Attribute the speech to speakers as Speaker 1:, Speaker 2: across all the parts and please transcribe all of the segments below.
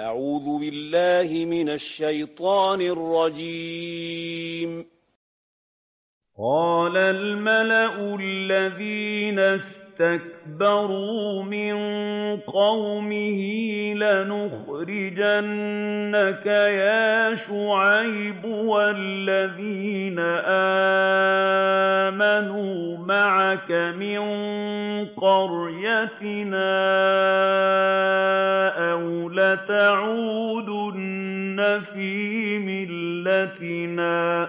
Speaker 1: أعوذ بالله من الشيطان الرجيم.
Speaker 2: قال الملأ الذين اسْتَكْبَرُوا مِن قَوْمِهِ لَنُخْرِجَنَّكَ يَا شُعَيْبُ وَالَّذِينَ آمَنُوا مَعَكَ مِن قَرْيَتِنَا أَوْ لَتَعُودُنَّ فِي مِلَّتِنَا ۚ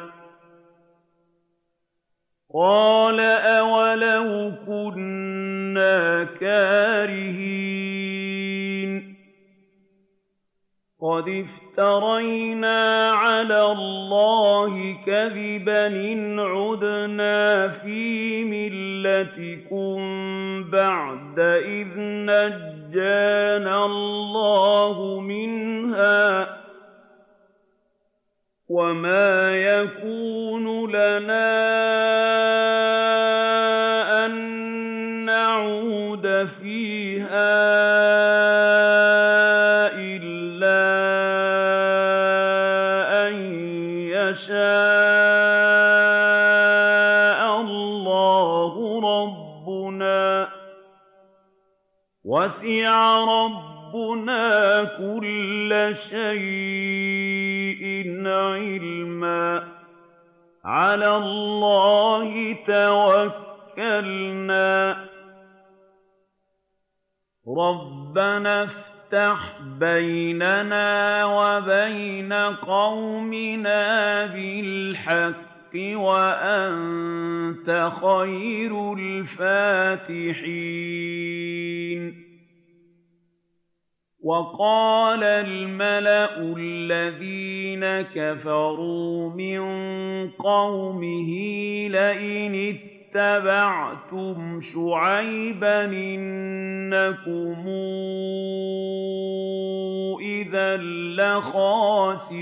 Speaker 2: قَالَ أَوَلَوْ كُنَّا كَارِهِينَ قَدِ افْتَرَيْنَا عَلَى اللَّهِ كَذِبًا إِنْ عُدْنَا فِي مِلَّتِكُم بَعْدَ إِذْ نَجَّانَا اللَّهُ مِنْهَا ۚ وَمَا يَكُونُ لَنَا أَن نَّعُودَ فِيهَا إِلَّا أَن يَشَاءَ اللَّهُ رَبُّنَا ۚ وَسِعَ رَبُّنَا كُلَّ شَيْءٍ عِلْمًا ۚ. عَلَى اللَّهِ تَوَكَّلْنَا ۚ. رَبَّنَا افْتَحْ بَيْنَنَا وَبَيْنَ قَوْمِنَا بِالْحَقِّ وَأَنتَ خَيْرُ الْفَاتِحِينَ. وَقَالَ الْمَلَأُ الَّذِينَ كَفَرُوا مِن قَوْمِهِ لَئِنِ اتَّبَعْتُمْ شُعَيْبًا إِنَّكُمْ إِذًا لَّخَاسِرُونَ.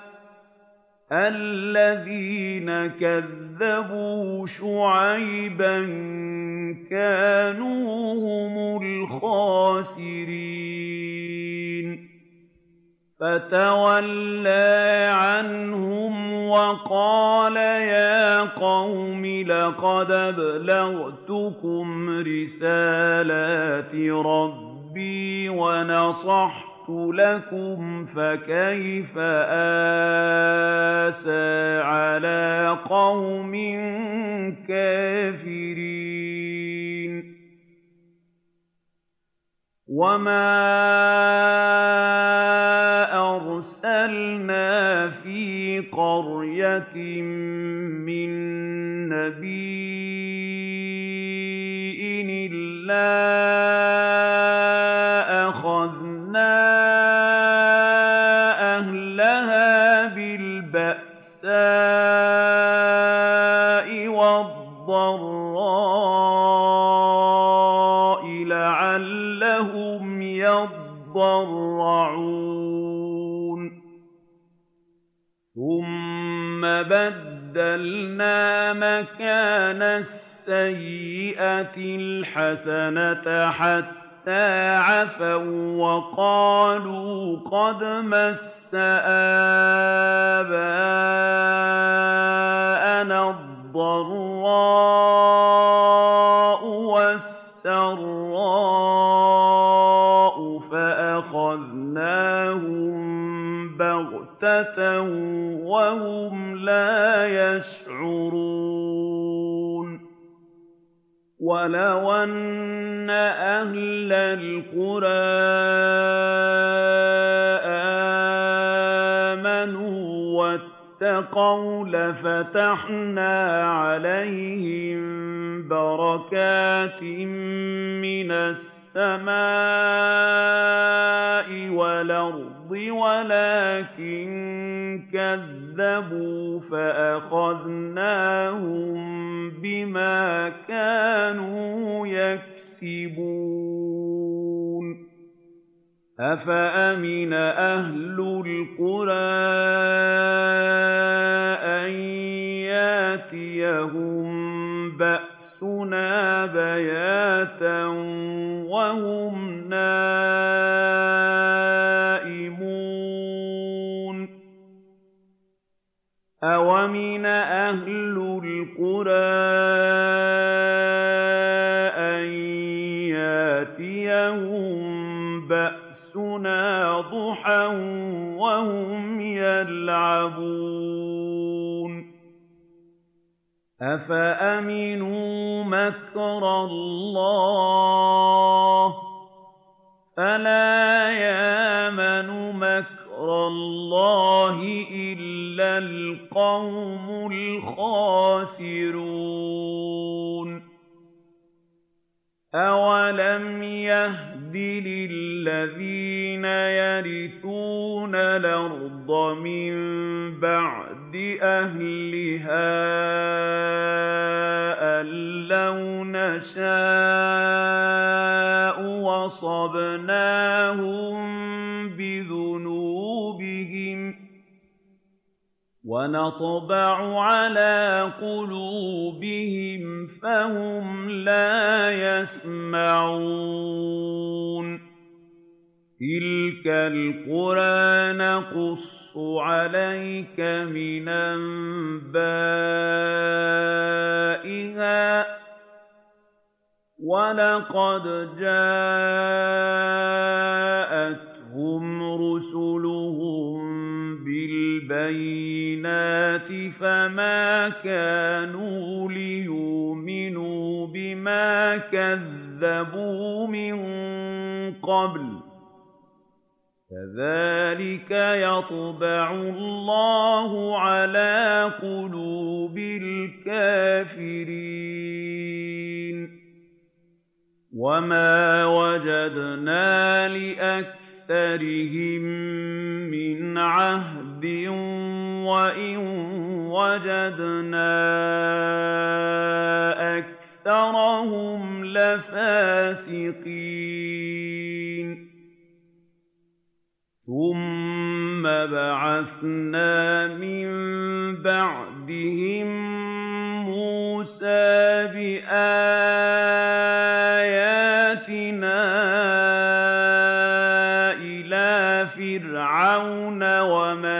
Speaker 2: الَّذِينَ كَذَّبُوا شُعَيْبًا كَانُوا هُمُ الْخَاسِرِينَ. فَتَوَلَّىٰ عَنْهُمْ وَقَالَ يَا قَوْمِ لَقَدْ أَبْلَغْتُكُمْ رِسَالَاتِ رَبِّي وَنَصَحْتُ لَكُمْ فَكَيْفَ آسَىٰ عَلَىٰ قَوْمٍ كَافِرِينَ وَمَا أَرْسَلْنَا فِي قَرْيَةٍ مِّن نَّبِيٍّ إِلَّا يَضَّرَّعُونَ ثُمَّ بَدَّلْنَا مَكَانَ السَّيِّئَةِ الْحَسَنَةَ حَتَّىٰ عَفَوا وَّقَالُوا قَدْ مَسَّ آبَاءَنَا الضَّرَّاءُ. وَاتَّقَوْا لَفَتَحْنَا عَلَيْهِم بَرَكَاتٍ مِّنَ السَّمَاءِ وَالْأَرْضِ وَلَٰكِن كَذَّبُوا فَأَخَذْنَاهُم بِمَا كَانُوا يَكْسِبُونَ. أَفَأَمِنَ أَهْلُ الْقُرَىٰ بَيَاتًا وَهُمْ نَائِمُونَ أَوَمِنْ أَهْلِ الْقُرَىٰ أَن يَأْتِيَهُم بَأْسُنَا ضُحًى وَهُمْ يَلْعَبُونَ اللَّهِ ۚ. فَلَا يَأْمَنُ مَكْرَ اللَّهِ إِلَّا الْقَوْمُ الْخَاسِرُونَ. أَوَلَمْ يَهْدِ لِلَّذِينَ يَرِثُونَ الْأَرْضَ مِن بَعْدِ أَهْلِهَا نَشَاءُ أَصَبْنَاهُم بِذُنُوبِهِمْ ۚ وَنَطْبَعُ عَلَىٰ قُلُوبِهِمْ فَهُمْ لَا يَسْمَعُونَ تِلْكَ الْقُرَىٰ نَقُصُّ عَلَيْكَ مِنْ أَنبَائِهَا ۚ وَلَقَدْ جَاءَتْهُمْ رُسُلُهُم بِالْبَيِّنَاتِ فَمَا كَانُوا لِيُؤْمِنُوا بِمَا كَذَّبُوا مِن قَبْلُ ۚ كَذَٰلِكَ يَطْبَعُ اللَّهُ عَلَىٰ قُلُوبِ الْكَافِرِينَ وَمَا وَجَدْنَا لِأَكْثَرِهِم مِّنْ عَهْدٍ وَإِن وَجَدْنَا أَكْثَرَهُمْ لَفَاسِقِينَ ثُمَّ بَعَثْنَا مِن بَعْدِهِم مُّوسَىٰ بِآيَاتِنَا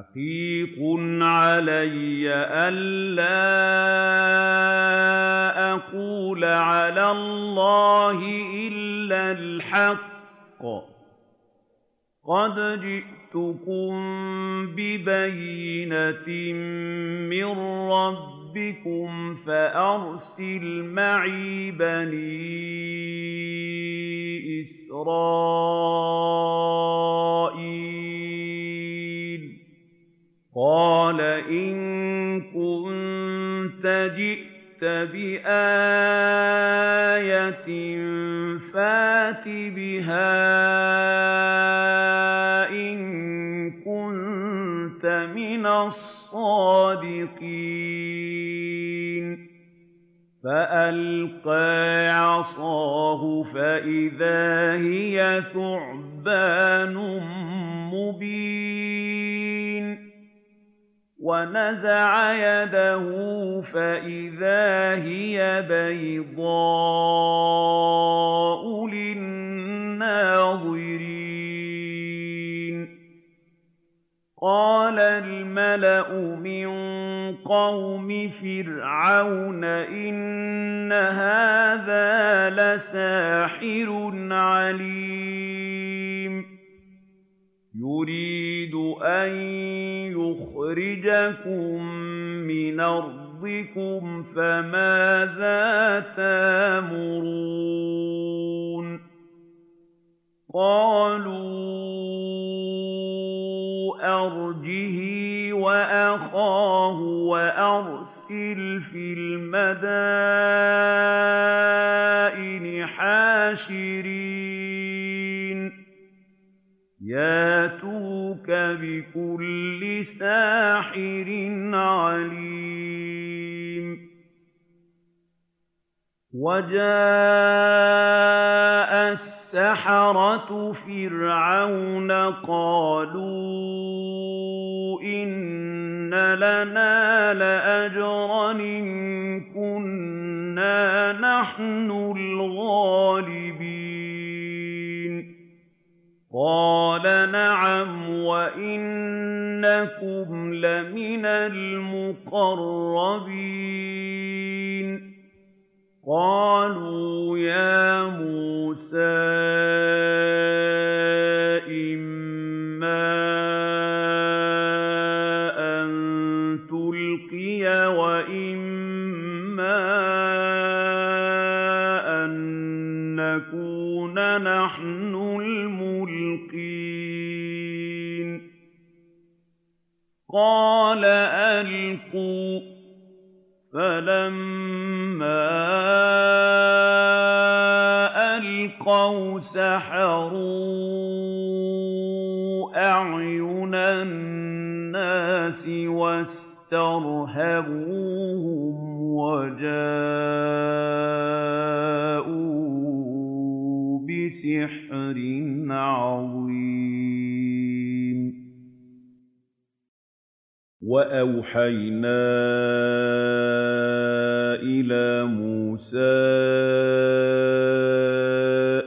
Speaker 2: حَقِيقٌ عَلَيَّ أَلَّا أَقُولَ عَلَى اللَّهِ إِلَّا الْحَقَّ ۚ. قَدْ جِئْتُكُم بِبَيِّنَةٍ مِّن رَّبِّكُمْ فَأَرْسِلْ مَعِي بَنِي إِسْرَائِيلَ قَالَ إِن كُنتَ جِئْتَ بِآيَةٍ فَأْتِ بِهَا إِن كُنتَ مِنَ الصَّادِقِينَ. فَأَلْقَىٰ عَصَاهُ فَإِذَا هِيَ ثُعْبَانٌ مُّبِينٌ. وَنَزَعَ يَدَهُ فَإِذَا هِيَ بَيْضَاءُ لِلنَّاظِرِينَ. قَالَ الْمَلَأُ مِن قَوْمِ فِرْعَوْنَ إِنَّ هَٰذَا يُخْرِجَكُم مِّنْ أَرْضِكُمْ فَمَاذَا تَأْمُرُونَ قَالُوا أَرْجِهِ وَأَخَاهُ وَأَرْسِلْ فِي الْمَدَائِنِ حَاشِرِينَ بِكُلِّ سَاحِرٍ عَلِيمٍ وَجَاءَ السَّحَرَةُ فِرْعَوْنَ قَالُوا إِنَّ لَنَا لَأَجْرًا إِن كُنَّا نَحْنُ الْغَالِبِينَ قَالَ نَعَمْ وَإِنَّكُمْ لَمِنَ الْمُقَرَّبِينَ قَالُوا يَا مُوسَىٰ إِمَّا أَن تُلْقِيَ وَإِمَّا أَن نَّكُونَ نَحْنُ وَأَوْحَيْنَا إِلَىٰ مُوسَىٰ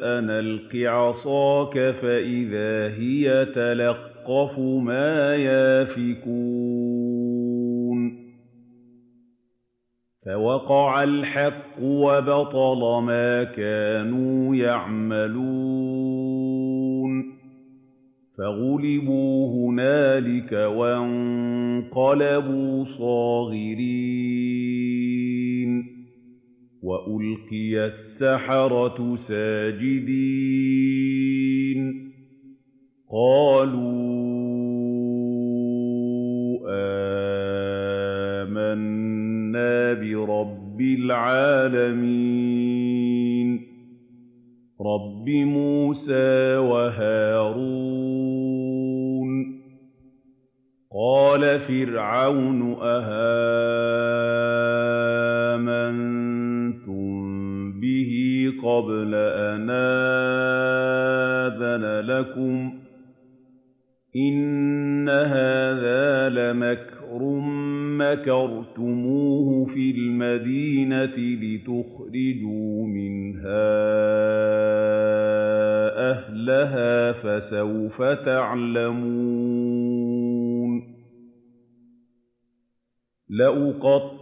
Speaker 2: أَنْ أَلْقِ عَصَاكَ فَإِذَا هِيَ تَلْقَفُ مَا يَأْفِكُونَ. فَوَقَعَ الْحَقُّ وَبَطَلَ مَا كَانُوا يَعْمَلُونَ. فَغُلِبُوا هُنَالِكَ وَانقَلَبُوا صَاغِرِينَ وَأُلْقِيَ السَّحَرَةُ سَاجِدِينَ قَالُوا آمَنَّا بِرَبِّ الْعَالَمِينَ رَبِّ مُوسَىٰ فِرْعَوْنُ أَهَٰمَنتُم بِهِ قَبْلَ أَنْ آذَنَ لَكُمْ ۖ إِنَّ هَٰذَا لَمَكْرٌ مَّكَرْتُمُوهُ فِي الْمَدِينَةِ لِتُخْرِجُوا مِنْهَا أَهْلَهَا ۖ فَسَوْفَ تَعْلَمُونَ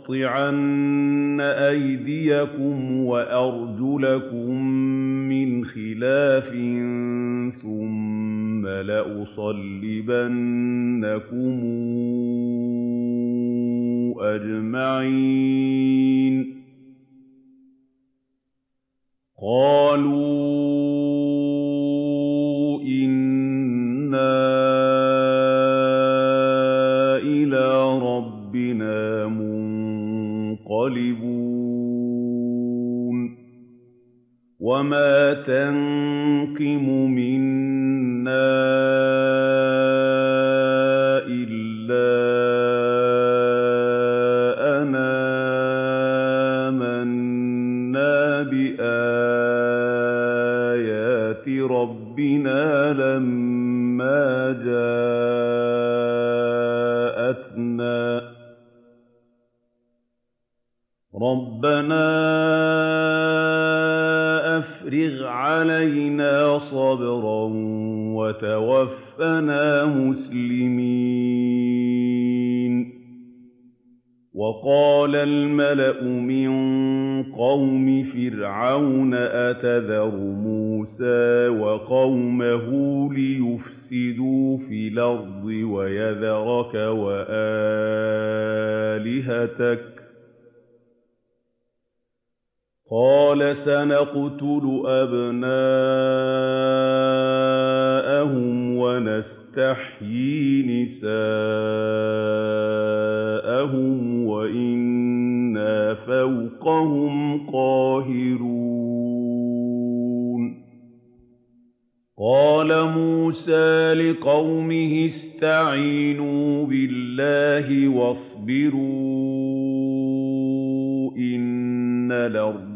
Speaker 2: لَأُقَطِّعَنَّ أَيْدِيَكُمْ وَأَرْجُلَكُم مِّنْ خِلَافٍ ثُمَّ لَأُصَلِّبَنَّكُمْ مُنقَلِبُونَ وَمَا تَنقِمُ مِنَّا قَالَ سَنَقْتُلُ أَبْنَاءَهُمْ وَنَسْتَحْيِي نِسَاءَهُمْ وَإِنَّا فَوْقَهُمْ قَاهِرُونَ. قَالَ مُوسَىٰ لِقَوْمِهِ اسْتَعِينُوا بِاللَّهِ وَاصْبِرُوا ۖ إِنَّ الْأَرْضَ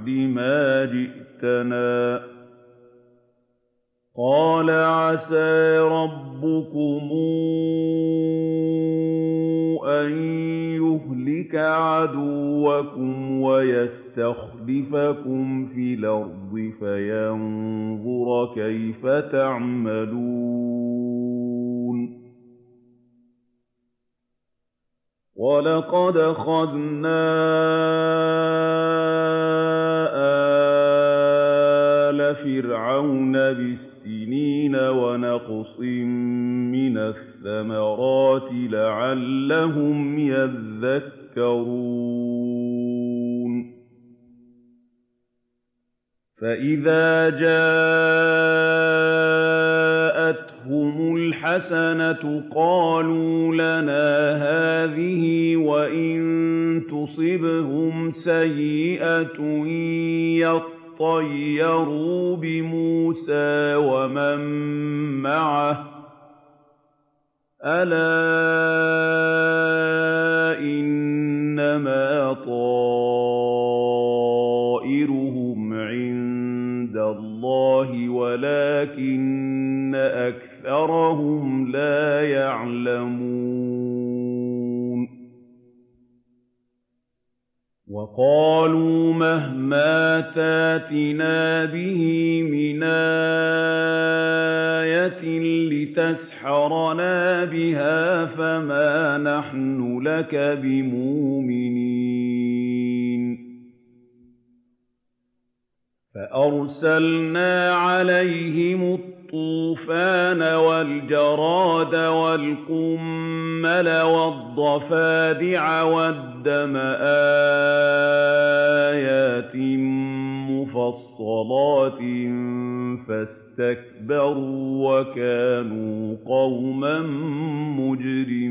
Speaker 2: بَعْدِ مَا جِئْتَنَا ۚ. قَالَ عَسَىٰ رَبُّكُمْ أَن يُهْلِكَ عَدُوَّكُمْ وَيَسْتَخْلِفَكُمْ فِي الْأَرْضِ فَيَنظُرَ كَيْفَ تَعْمَلُونَ. وَلَقَدْ أَخَذْنَا فِرْعَوْنَ بِالسِّنِينَ وَنَقْصٍ مِّنَ الثَّمَرَاتِ لَعَلَّهُمْ يَذَّكَّرُونَ. فَإِذَا جَاءَتْهُمُ الْحَسَنَةُ قَالُوا لَنَا هَٰذِهِ ۖ وَإِن تُصِبْهُمْ سَيِّئَةٌ يَطَّيَّرُوا بِمُوسَىٰ وَمَن مَّعَهُ ۗ. أَلَا إِنَّمَا طَائِرُهُمْ عِندَ اللَّهِ وَلَٰكِنَّ أَكْثَرَهُمْ لَا يَعْلَمُونَ. وَقَالُوا مَهْمَا تَأْتِنَا بِهِ مِنْ آيَةٍ لِّتَسْحَرَنَا بِهَا فَمَا نَحْنُ لَكَ بِمُؤْمِنِينَ. فَأَرْسَلْنَا عَلَيْهِمُ الطُّوفَانَ وَالْجَرَادَ وَالْقُمَّلَ وَالضَّفَادِعَ وَالدَّمَ آيَاتٍ مُّفَصَّلَاتٍ فَاسْتَكْبَرُوا وَكَانُوا قَوْمًا مُّجْرِمِينَ.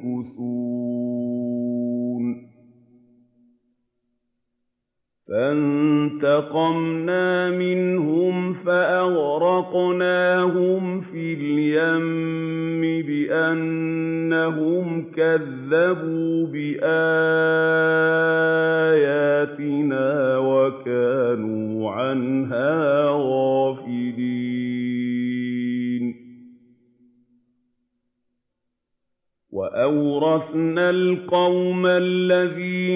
Speaker 2: فَانتَقَمْنَا مِنْهُمْ فَأَغْرَقْنَاهُمْ فِي الْيَمِّ بِأَنَّهُمْ كَذَّبُوا بِآيَاتِنَا وَكَانُوا عَنْهَا غَافِلِينَ. وَأَوْرَثْنَا الْقَوْمَ الَّذِينَ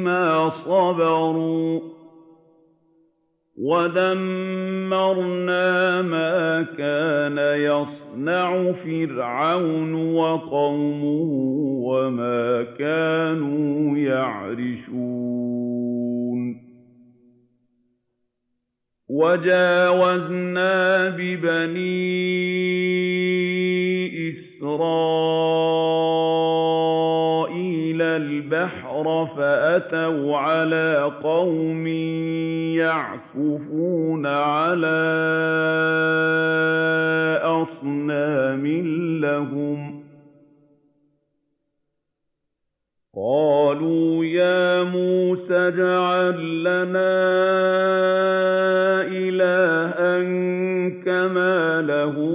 Speaker 2: بِمَا صَبَرُوا ۖ وَدَمَّرْنَا مَا كَانَ يَصْنَعُ فِرْعَوْنُ وَقَوْمُهُ وَمَا كَانُوا يَعْرِشُونَ وَجَاوَزْنَا بِبَنِي إِسْرَائِيلَ الْبَحْرَ فَأَتَوْا عَلَىٰ قَوْمٍ يَعْكُفُونَ عَلَىٰ أَصْنَامٍ لَّهُمْ ۚ قَالُوا يَا مُوسَى اجْعَل لَّنَا إِلَٰهًا كَمَا لَهُمْ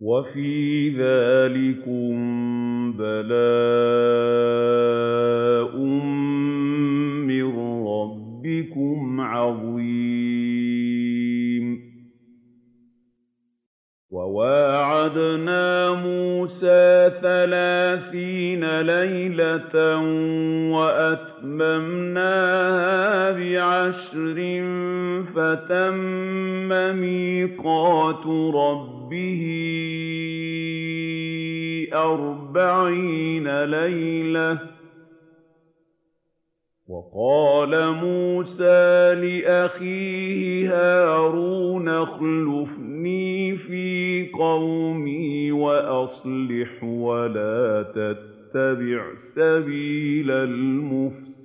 Speaker 2: وَفِي ذَٰلِكُم بَلَاءٌ مِّن رَّبِّكُمْ عَظِيمٌ. وَوَاعَدْنَا مُوسَىٰ ثَلَاثِينَ لَيْلَةً وَأَتْمَمْنَاهَا بِعَشْرٍ فَتَمَّ مِيقَاتُ رَبِّهِ أَرْبَعِينَ لَيْلَةً ۚ. وَقَالَ مُوسَىٰ لِأَخِيهِ هَارُونَ اخْلُفْنِي فِي قَوْمِي وَأَصْلِحْ وَلَا تَتَّبِعْ سَبِيلَ الْمُفْسِدِينَ.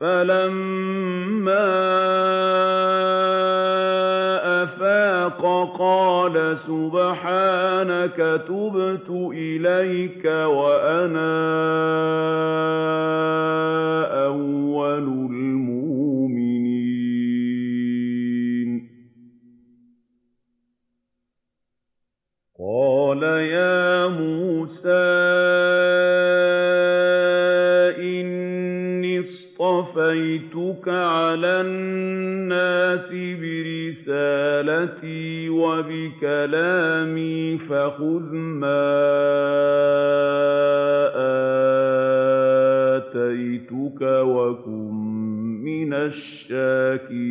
Speaker 2: فَلَمَّا أَفَاقَ قَالَ سُبْحَانَكَ تُبْتُ إِلَيْكَ وَأَنَا أَوَّلُ الْمُؤْمِنِينَ. قَالَ يَا مُوسَىٰ اصْطَفَيْتُكَ عَلَى النَّاسِ بِرِسَالَاتِي وَبِكَلَامِي فَخُذْ مَا آتَيْتُكَ وَكُن مِّنَ الشَّاكِرِينَ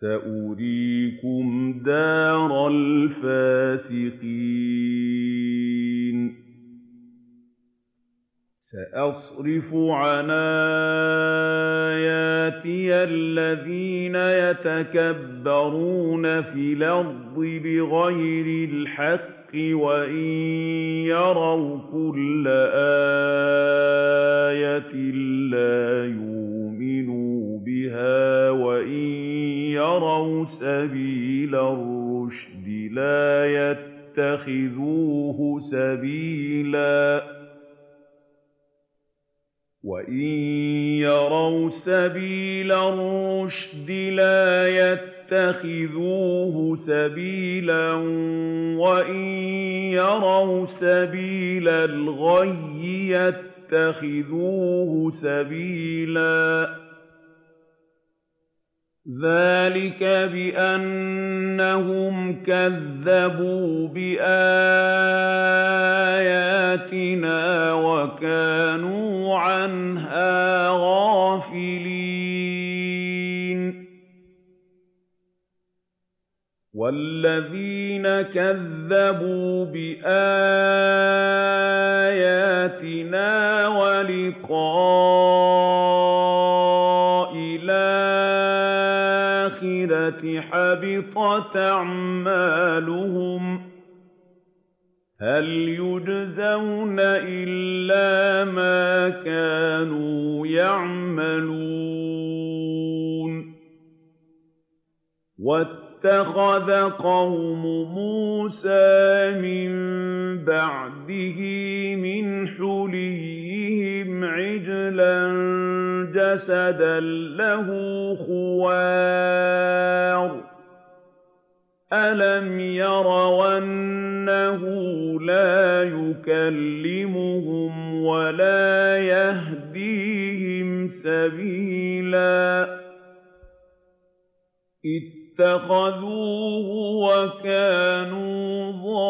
Speaker 2: سَأُرِيكُمْ دَارَ الْفَاسِقِينَ. سَأَصْرِفُ عَنْ آيَاتِيَ الَّذِينَ يَتَكَبَّرُونَ فِي الْأَرْضِ بِغَيْرِ الْحَقِّ وَإِن يَرَوْا كُلَّ آيَةٍ لَّا يُؤْمِنُوا بِهَا وَإِن يَرَوْا سَبِيلَ الرُّشْدِ لَا يَتَّخِذُوهُ سَبِيلًا. وَإِن يَرَوْا سَبِيلَ الْغَيِّ يَتَّخِذُوهُ سَبِيلًا ۚ. ذَٰلِكَ بِأَنَّهُمْ كَذَّبُوا بِآيَاتِنَا وَكَانُوا عَنْهَا غَافِلِينَ وَالَّذِينَ كَذَّبُوا بِآيَاتِنَا وَلِقَاءِ الْآخِرَةِ حَبِطَتْ أَعْمَالُهُمْ ۚ هَلْ يُجْزَوْنَ إِلَّا مَا كَانُوا يَعْمَلُونَ وَاتَّخَذَ قَوْمُ مُوسَىٰ مِن بَعْدِهِ مِنْ حُلِيِّهِمْ عِجْلًا جَسَدًا لَّهُ خُوَارٌ ۚ. أَلَمْ يَرَوْا أَنَّهُ لَا يُكَلِّمُهُمْ وَلَا يَهْدِيهِمْ سَبِيلًا. اتَّخَذُوهُ وَكَانُوا ظَالِمِينَ.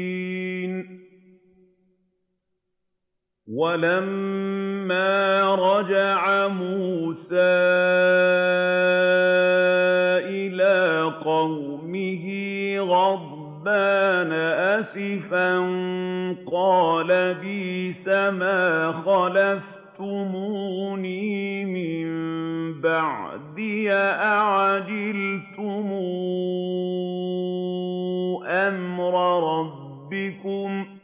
Speaker 2: وَلَمَّا رَجَعَ مُوسَىٰ إِلَىٰ قَوْمِهِ غَضْبَانَ أَسِفًا قَالَ بِئْسَمَا خَلَفْتُمُونِي مِن بَعْدِيَ أَعَجِلْتُمْ أَمْرَ رَبِّكُمْ ۖ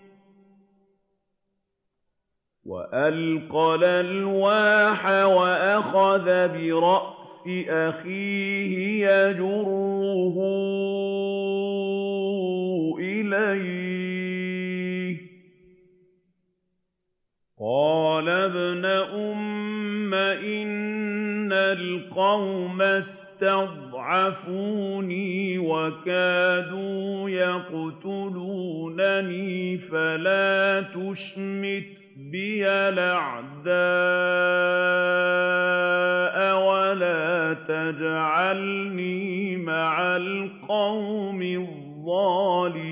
Speaker 2: وَأَلْقَى الْأَلْوَاحَ وَأَخَذَ بِرَأْسِ أَخِيهِ يَجُرُّهُ إِلَيْهِ ۚ. قَالَ ابْنَ أُمَّ إِنَّ الْقَوْمَ اسْتَضْعَفُونِي وَكَادُوا يَقْتُلُونَنِي فَلَا تُشْمِتْ بِيَ الْأَعْدَاءَ وَلَا تَجْعَلْنِي مَعَ الْقَوْمِ الظَّالِمِينَ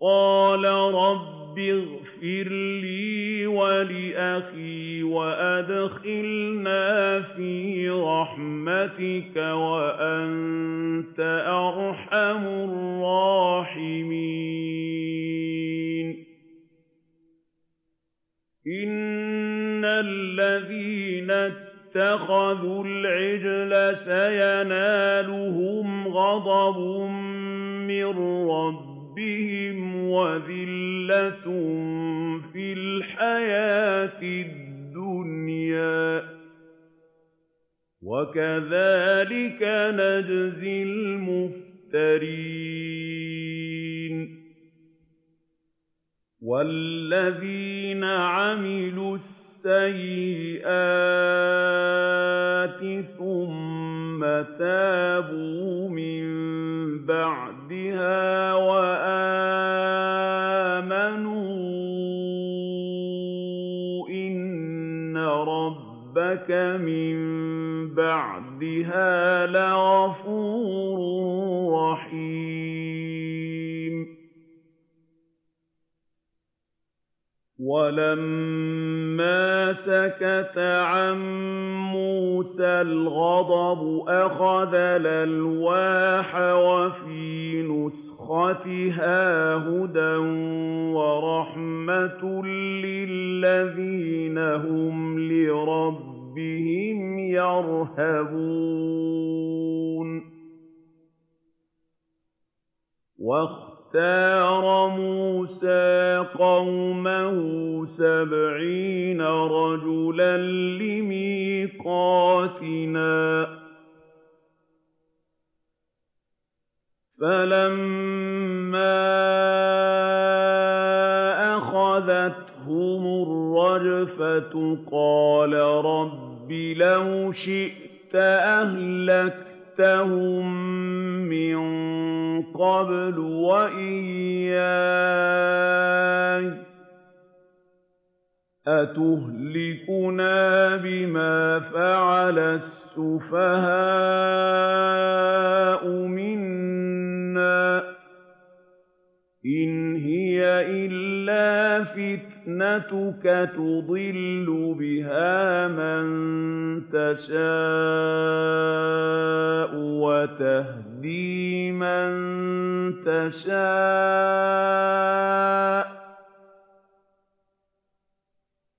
Speaker 2: قَالَ رَبِّ اغْفِرْ لِي وَلِأَخِي وَأَدْخِلْنَا فِي رَحْمَتِكَ ۖ وَأَنتَ أَرْحَمُ الرَّاحِمِينَ. إِنَّ الَّذِينَ اتَّخَذُوا الْعِجْلَ سَيَنَالُهُمْ غَضَبٌ مِّن رَّبِّهِمْ وَذِلَّةٌ فِي الْحَيَاةِ الدُّنْيَا ۚ. وَكَذَٰلِكَ نَجْزِي الْمُفْتَرِينَ. وَالَّذِينَ عَمِلُوا السَّيِّئَاتِ ثُمَّ تَابُوا مِن بَعْدِهَا بَعْدِهَا لَغَفُورٌ رَّحِيمٌ. وَلَمَّا سَكَتَ عَن مُّوسَى الْغَضَبُ أَخَذَ الْأَلْوَاحَ ۖ وَفِي نُسْخَتِهَا هُدًى وَرَحْمَةٌ لِّلَّذِينَ هُمْ لِرَبِّهِمْ يَرْهَبُونَ وَاخْتَارَ مُوسَىٰ قَوْمَهُ سَبْعِينَ رَجُلًا لِّمِيقَاتِنَا ۖ فَلَمَّا أَخَذَتْهُمُ الرَّجْفَةُ قَالَ رَبِّ لَوْ شِئْتَ أَهْلَكْتَهُم مِّن قَبْلُ وَإِيَّايَ ۖ أَتُهْلِكُنَا بِمَا فَعَلَ السُّفَهَاءُ مِنَّا ۖ إِنْ هِيَ إِلَّا فِتْنَتُكَ تُضِلُّ بِهَا مَن تَشَاءُ وَتَهْدِي مَن تَشَاءُ ۖ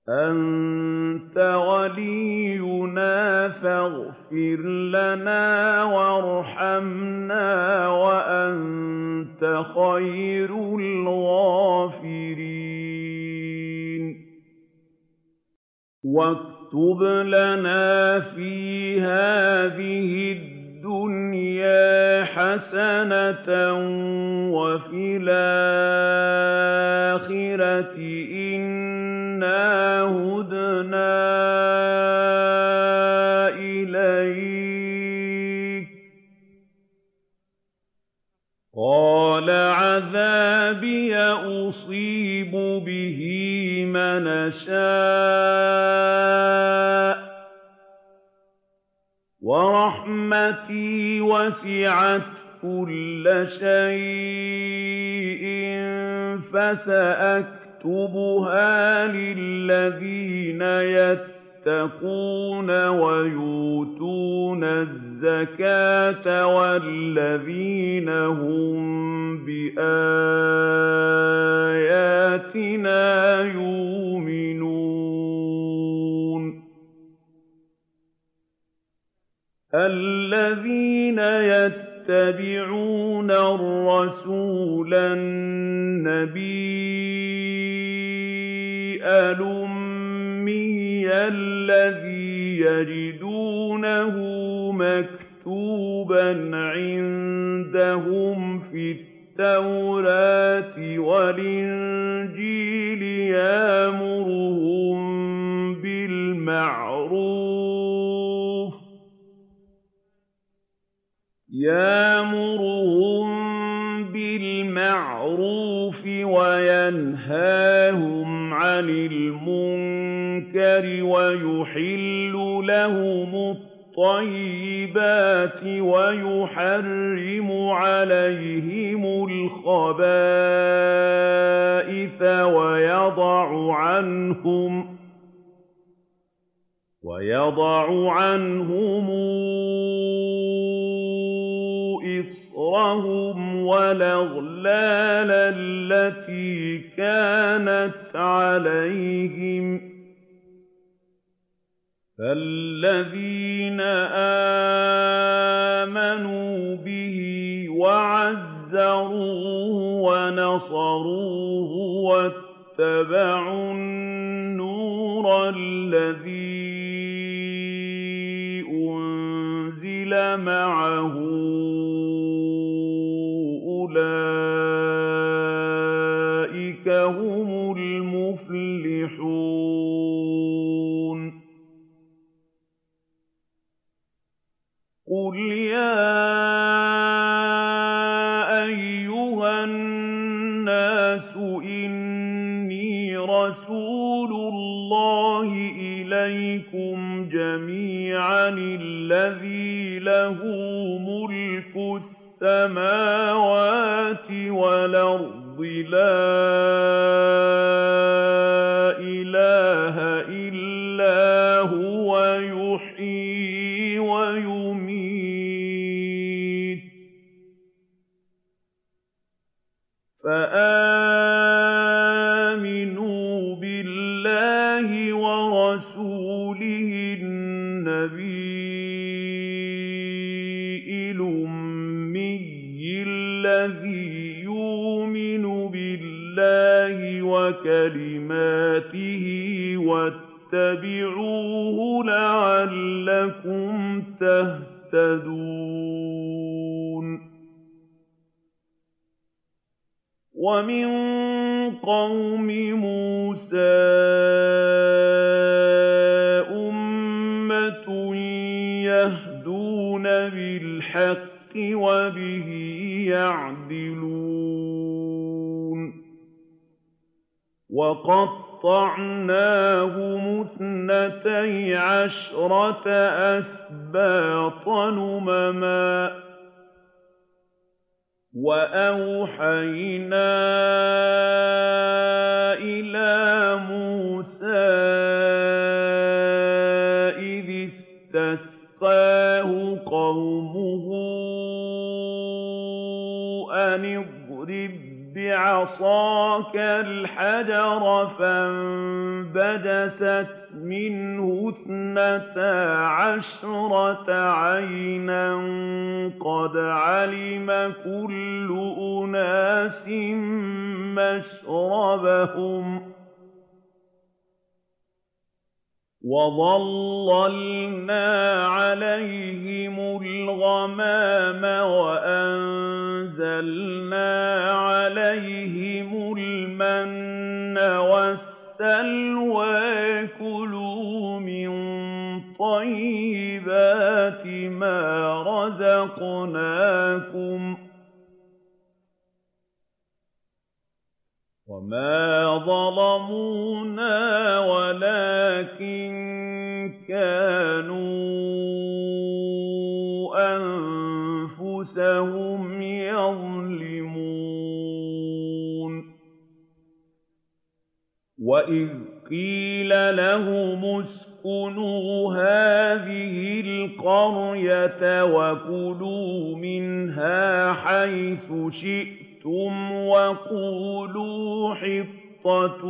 Speaker 2: أَنتَ وَلِيُّنَا فَاغْفِرْ لَنَا وَارْحَمْنَا ۖ وَأَنتَ خَيْرُ الْغَافِرِينَ وَاكْتُبْ لَنَا فِي هَٰذِهِ الدُّنْيَا حَسَنَةً وَفِي الْآخِرَةِ إِنَّا هُدْنَا إِلَيْكَ ۚ. قَالَ عَذَابِي أُصِيبُ بِهِ مَنْ أَشَاءُ ۖ وَرَحْمَتِي وَسِعَتْ كُلَّ شَيْءٍ فَسَأَكْتُبُهَا لِلَّذِينَ يَتَّقُونَ. وَيُؤْتُونَ الزَّكَاةَ وَالَّذِينَ هُم بِآيَاتِنَا يُؤْمِنُونَ. الَّذِينَ يَتَّبِعُونَ الرَّسُولَ النَّبِيَّ الَّذِي يَجِدُونَهُ مَكْتُوبًا عِندَهُمْ فِي التَّوْرَاةِ وَالْإِنجِيلِ يَأْمُرُهُم بِالْمَعْرُوفِ وَيَنْهَاهُمْ عَنِ الْمُنكَرِ. وَيُحِلُّ لَهُمُ الطيبات ويحرم عليهم الخبائث ويضع عنهم ويضع عنهم إصرهم والأغلال التي كانت عليهم ۖ فالذين آمنوا به وعزروه ونصروه واتبعوا النور الذي أنزل معه أولئك هم جَمِيعًا الَّذِي لَهُ مُلْكُ السَّمَاوَاتِ وَالْأَرْضِ لَا إِلَٰهَ إِلَّا هُوَ يُحْيِي وَيُمِيتُ ۖ. قَدْ عَلِمَ كُلُّ أُنَاسٍ مَّشْرَبَهُمْ ۖ وَظَلَّلْنَا عَلَيْهِمُ الْغَمَامَ وَأَنزَلْنَا عَلَيْهِمُ الْمَنَّ وَالسَّلْوَىٰ ۖ كُلُوا مِن طَيِّبَاتِ مَا رَزَقْنَاكُمْ ۚ وَمَا ظَلَمُونَا وَلَٰكِن كَانُوا أَنفُسَهُمْ يَظْلِمُونَ وَإِذْ قِيلَ لَهُمُ اسْكُنُوا هَٰذِهِ الْقَرْيَةَ وَكُلُوا مِنْهَا حَيْثُ شِئْتُمْ وَقُولُوا حِطَّةٌ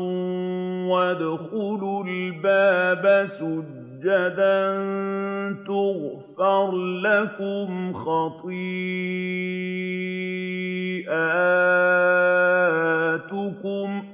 Speaker 2: وَادْخُلُوا الْبَابَ سُجَّدًا تُغْفَرْ لَكُمْ خَطِيئَاتُكُمْ ۚ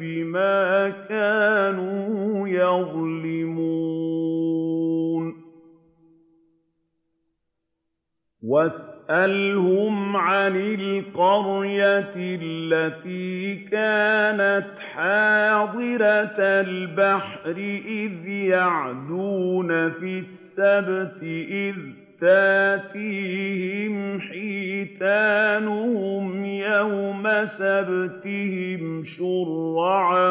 Speaker 2: بِمَا كَانُوا يَظْلِمُونَ. وَاسْأَلْهُمْ عَنِ الْقَرْيَةِ الَّتِي كَانَتْ حَاضِرَةَ الْبَحْرِ إِذْ يَعْدُونَ فِي السَّبْتِ إِذْ تَأْتِيهِمْ حِيتَانُهُمْ يَوْمَ سَبْتِهِمْ شُرَّعًا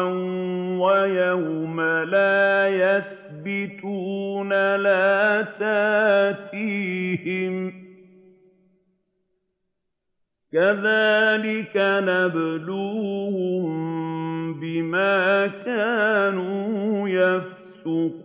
Speaker 2: وَيَوْمَ لَا يَسْبِتُونَ لَا تَأْتِيهِمْ ۚ كَذَٰلِكَ نَبْلُوهُم بِمَا كَانُوا يَفْسُقُونَ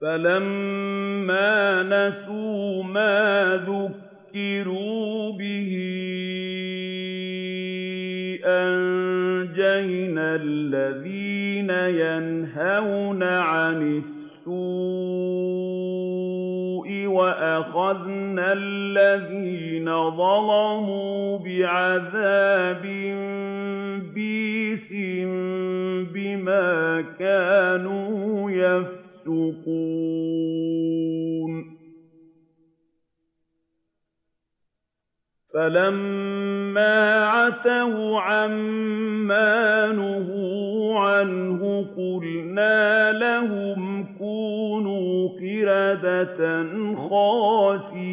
Speaker 2: فَلَمَّا نَسُوا مَا ذُكِّرُوا بِهِ أَنجَيْنَا الَّذِينَ يَنْهَوْنَ عَنِ السُّوءِ وَأَخَذْنَا الَّذِينَ ظَلَمُوا بِعَذَابٍ بِئْسٍ بِمَا كَانُوا يَفْسُقُونَ. فَلَمَّا عَتَوْا عَمَّا نُهُوا عَنْهُ قُلْنَا لَهُمْ كُونُوا قِرَدَةً خَاسِئِينَ.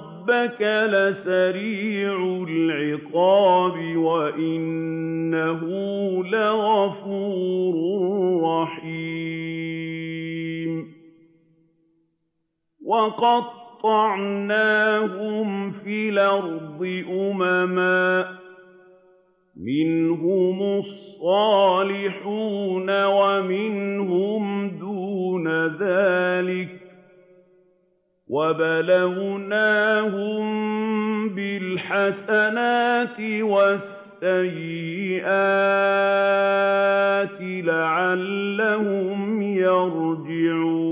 Speaker 2: لَسَرِيعُ الْعِقَابِ وَإِنَّهُ لَغَفُورٌ رَّحِيمٌ. وَقَطَّعْنَاهُمْ فِي الْأَرْضِ أُمَمًا ۖ مِّنْهُمُ الصَّالِحُونَ وَمِنْهُمْ دُونَ ذَٰلِكَ ۖ. وَبَلَوْنَاهُم بِالْحَسَنَاتِ وَالسَّيِّئَاتِ لَعَلَّهُمْ يَرْجِعُونَ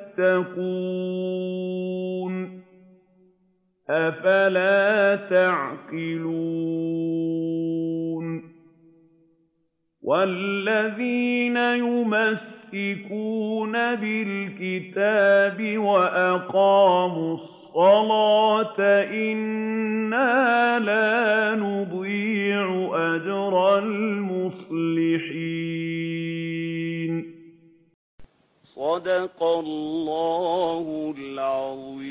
Speaker 2: أَفَلَا تَعْقِلُونَ وَالَّذِينَ يُمَسِّكُونَ بِالْكِتَابِ وَأَقَامُوا الصَّلَاةَ إِنَّا لَا نُضِيعُ أَجْرَ الْمُصْلِحِينَ
Speaker 1: صدق الله العظيم.